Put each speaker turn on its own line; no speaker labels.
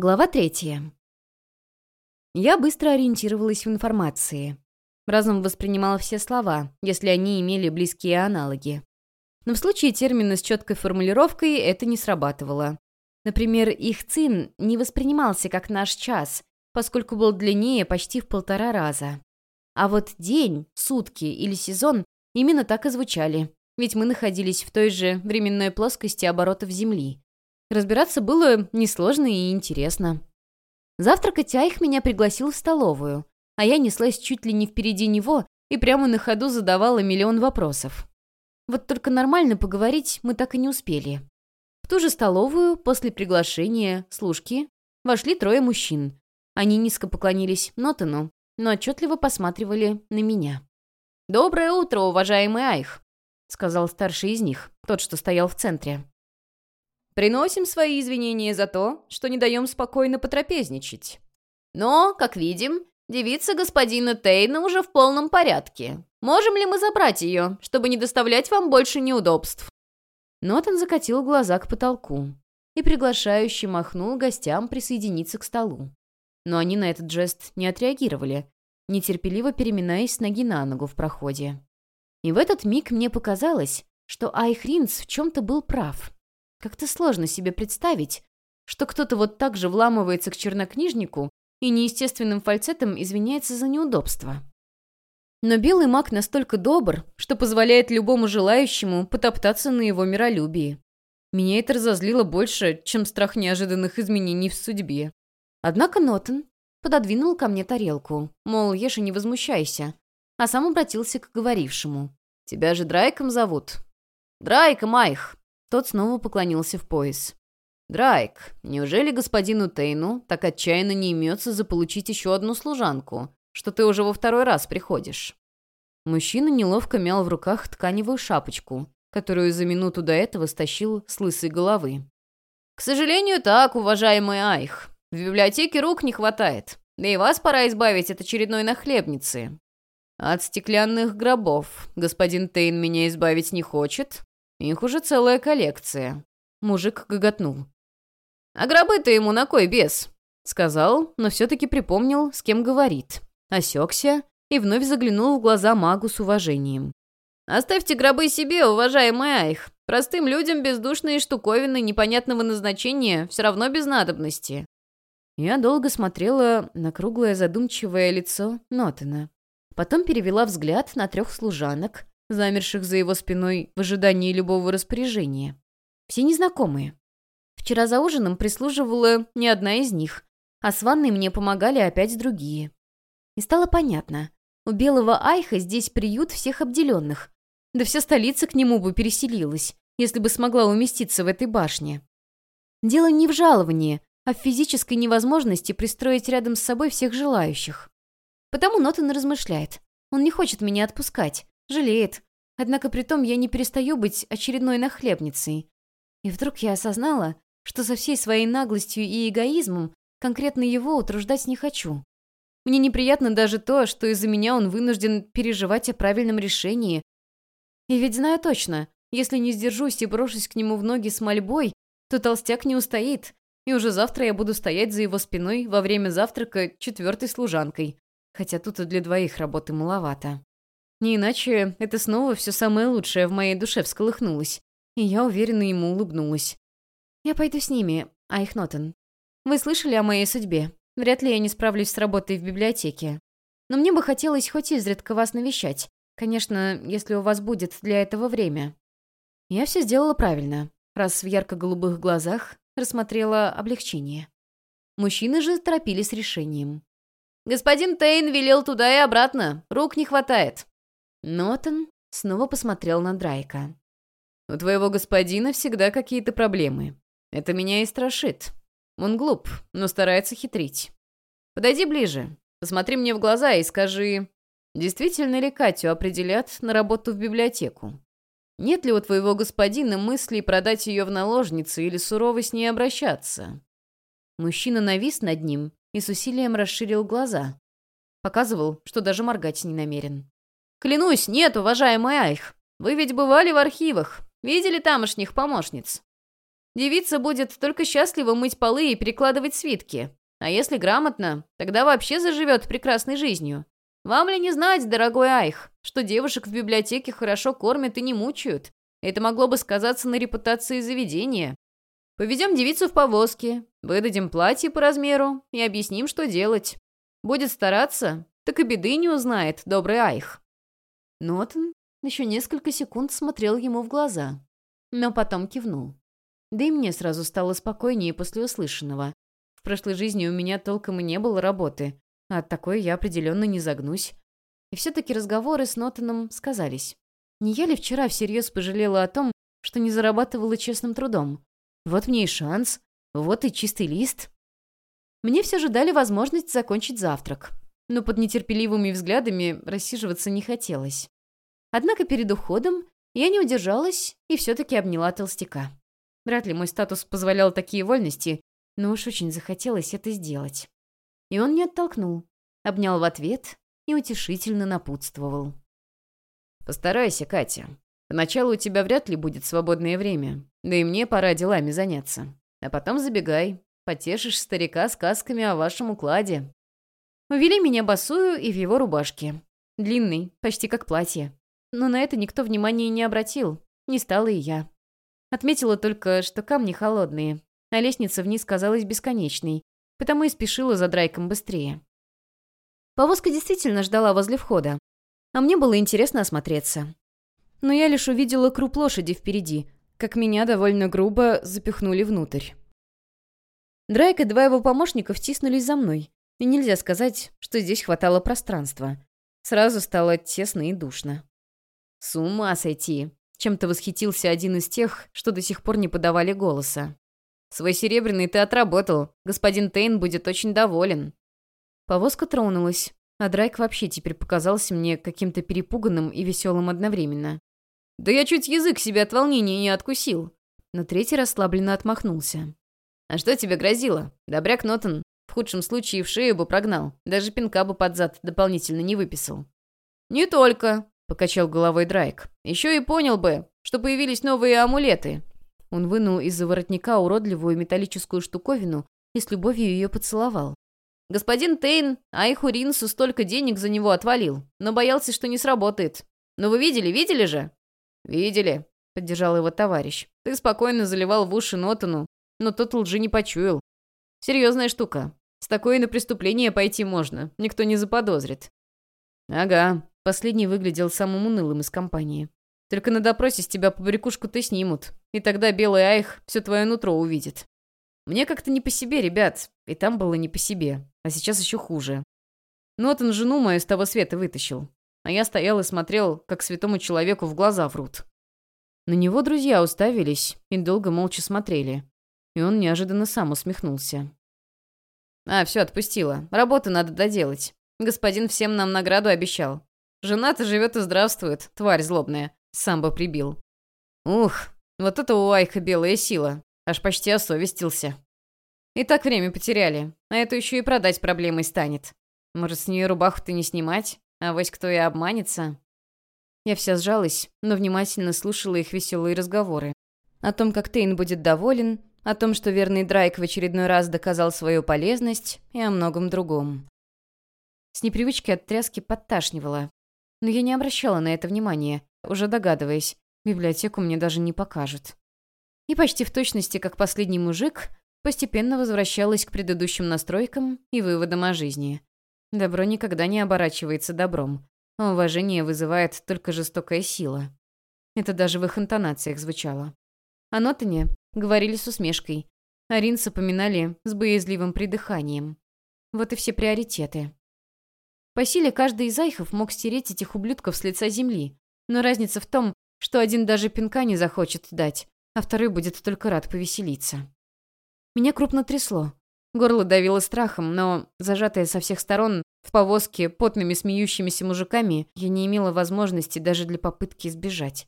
Глава третья. Я быстро ориентировалась в информации. Разум воспринимал все слова, если они имели близкие аналоги. Но в случае термина с четкой формулировкой это не срабатывало. Например, их цин не воспринимался как наш час, поскольку был длиннее почти в полтора раза. А вот день, сутки или сезон именно так и звучали, ведь мы находились в той же временной плоскости оборотов Земли. Разбираться было несложно и интересно. Завтракать Айх меня пригласил в столовую, а я неслась чуть ли не впереди него и прямо на ходу задавала миллион вопросов. Вот только нормально поговорить мы так и не успели. В ту же столовую, после приглашения служки, вошли трое мужчин. Они низко поклонились Нотану, но отчетливо посматривали на меня. «Доброе утро, уважаемый Айх», — сказал старший из них, тот, что стоял в центре. Приносим свои извинения за то, что не даем спокойно потрапезничать. Но, как видим, девица господина Тейна уже в полном порядке. Можем ли мы забрать ее, чтобы не доставлять вам больше неудобств?» Нотон закатил глаза к потолку и приглашающе махнул гостям присоединиться к столу. Но они на этот жест не отреагировали, нетерпеливо переминаясь с ноги на ногу в проходе. И в этот миг мне показалось, что Айхринц в чем-то был прав. Как-то сложно себе представить, что кто-то вот так же вламывается к чернокнижнику и неестественным фальцетом извиняется за неудобство. Но белый маг настолько добр, что позволяет любому желающему потоптаться на его миролюбии. Меня это разозлило больше, чем страх неожиданных изменений в судьбе. Однако Нотон пододвинул ко мне тарелку, мол, ешь и не возмущайся, а сам обратился к говорившему. «Тебя же Драйком зовут?» «Драйком, Айх!» Тот снова поклонился в пояс. «Драйк, неужели господину Тейну так отчаянно не имется заполучить еще одну служанку, что ты уже во второй раз приходишь?» Мужчина неловко мял в руках тканевую шапочку, которую за минуту до этого стащил с лысой головы. «К сожалению, так, уважаемый Айх. В библиотеке рук не хватает. Да и вас пора избавить от очередной нахлебницы. От стеклянных гробов господин Тейн меня избавить не хочет, их уже целая коллекция». Мужик гоготнул. «А гробы-то ему на кой без?» Сказал, но все-таки припомнил, с кем говорит. Осекся и вновь заглянул в глаза магу с уважением. «Оставьте гробы себе, уважаемый Айх. Простым людям бездушные штуковины непонятного назначения все равно без надобности». Я долго смотрела на круглое задумчивое лицо Нотена. Потом перевела взгляд на трех служанок, замерших за его спиной в ожидании любого распоряжения. Все незнакомые. Вчера за ужином прислуживала не одна из них, а с ванной мне помогали опять другие. И стало понятно, у белого Айха здесь приют всех обделенных. Да вся столица к нему бы переселилась, если бы смогла уместиться в этой башне. Дело не в жаловании, а в физической невозможности пристроить рядом с собой всех желающих. Потому Нотон размышляет. Он не хочет меня отпускать, Жалеет. Однако при том я не перестаю быть очередной нахлебницей. И вдруг я осознала, что со всей своей наглостью и эгоизмом конкретно его утруждать не хочу. Мне неприятно даже то, что из-за меня он вынужден переживать о правильном решении. И ведь знаю точно, если не сдержусь и брошусь к нему в ноги с мольбой, то толстяк не устоит, и уже завтра я буду стоять за его спиной во время завтрака четвертой служанкой, хотя тут и для двоих работы маловато. Не иначе это снова все самое лучшее в моей душе всколыхнулось, и я уверенно ему улыбнулась. «Я пойду с ними, Айхнотен. Вы слышали о моей судьбе? Вряд ли я не справлюсь с работой в библиотеке. Но мне бы хотелось хоть изредка вас навещать. Конечно, если у вас будет для этого время». Я все сделала правильно, раз в ярко-голубых глазах рассмотрела облегчение. Мужчины же торопились с решением. «Господин Тейн велел туда и обратно. Рук не хватает. Нотон снова посмотрел на Драйка. «У твоего господина всегда какие-то проблемы. Это меня и страшит. Он глуп, но старается хитрить. Подойди ближе, посмотри мне в глаза и скажи, действительно ли Катю определят на работу в библиотеку? Нет ли у твоего господина мыслей продать ее в наложницы или сурово с ней обращаться?» Мужчина навис над ним и с усилием расширил глаза. Показывал, что даже моргать не намерен. «Клянусь, нет, уважаемый Айх. Вы ведь бывали в архивах, видели тамошних помощниц?» Девица будет только счастлива мыть полы и перекладывать свитки. А если грамотно, тогда вообще заживет прекрасной жизнью. Вам ли не знать, дорогой Айх, что девушек в библиотеке хорошо кормят и не мучают? Это могло бы сказаться на репутации заведения. Поведем девицу в повозке, выдадим платье по размеру и объясним, что делать. Будет стараться, так и беды не узнает добрый Айх». Нотон еще несколько секунд смотрел ему в глаза, но потом кивнул. Да и мне сразу стало спокойнее после услышанного. В прошлой жизни у меня толком и не было работы, а от такой я определенно не загнусь. И все-таки разговоры с Нотоном сказались. Не я ли вчера всерьез пожалела о том, что не зарабатывала честным трудом? Вот мне и шанс, вот и чистый лист. Мне все же дали возможность закончить завтрак, но под нетерпеливыми взглядами рассиживаться не хотелось. Однако перед уходом я не удержалась и все-таки обняла толстяка. Вряд ли мой статус позволял такие вольности, но уж очень захотелось это сделать. И он не оттолкнул, обнял в ответ и утешительно напутствовал. «Постарайся, Катя. Поначалу у тебя вряд ли будет свободное время, да и мне пора делами заняться. А потом забегай, потешишь старика сказками о вашем укладе». Увели меня босую и в его рубашке. Длинный, почти как платье. Но на это никто внимания не обратил, не стала и я. Отметила только, что камни холодные, а лестница вниз казалась бесконечной, потому и спешила за Драйком быстрее. Повозка действительно ждала возле входа, а мне было интересно осмотреться. Но я лишь увидела круп лошади впереди, как меня довольно грубо запихнули внутрь. Драйк и два его помощника втиснулись за мной, и нельзя сказать, что здесь хватало пространства. Сразу стало тесно и душно. С ума сойти. Чем-то восхитился один из тех, что до сих пор не подавали голоса. «Свой серебряный ты отработал. Господин Тейн будет очень доволен». Повозка тронулась, а Драйк вообще теперь показался мне каким-то перепуганным и веселым одновременно. «Да я чуть язык себе от волнения не откусил». Но третий расслабленно отмахнулся. «А что тебе грозило? Добряк Нотон в худшем случае в шею бы прогнал, даже пинка бы под зад дополнительно не выписал». «Не только», Покачал головой Драйк. «Еще и понял бы, что появились новые амулеты». Он вынул из-за воротника уродливую металлическую штуковину и с любовью ее поцеловал. Господин Тейн Айху Ринсу столько денег за него отвалил, но боялся, что не сработает. Но вы видели, видели же? Видели, поддержал его товарищ. Ты спокойно заливал в уши Нотану, но тот лжи не почуял. Серьезная штука. С такой на преступление пойти можно, никто не заподозрит. Ага, Последний выглядел самым унылым из компании. «Только на допросе с тебя побрякушку ты снимут, и тогда белый айх все твое нутро увидит». Мне как-то не по себе, ребят, и там было не по себе, а сейчас еще хуже. Ну вот он жену мою с того света вытащил, а я стоял и смотрел, как святому человеку в глаза врут. На него друзья уставились и долго молча смотрели, и он неожиданно сам усмехнулся. «А, все, отпустила. Работу надо доделать. Господин всем нам награду обещал. Жена-то живет и здравствует, тварь злобная. Сам бы прибил. Ух, вот это у Айка белая сила. Аж почти осовестился. И так время потеряли. А это еще и продать проблемой станет. Может, с нее рубаху-то не снимать? А вось кто и обманется? Я вся сжалась, но внимательно слушала их веселые разговоры. О том, как Тейн будет доволен, о том, что верный Драйк в очередной раз доказал свою полезность, и о многом другом. С непривычки от тряски подташнивала, но я не обращала на это внимания, уже догадываясь, библиотеку мне даже не покажут. И почти в точности, как последний мужик, постепенно возвращалась к предыдущим настройкам и выводам о жизни. Добро никогда не оборачивается добром, а уважение вызывает только жестокая сила. Это даже в их интонациях звучало. О Нотане говорили с усмешкой, а Ринса поминали с боязливым придыханием. Вот и все приоритеты. По силе каждый из айхов мог стереть этих ублюдков с лица земли. Но разница в том, что один даже пинка не захочет дать, а второй будет только рад повеселиться. Меня крупно трясло. Горло давило страхом, но, зажатая со всех сторон, в повозке, потными смеющимися мужиками, я не имела возможности даже для попытки избежать.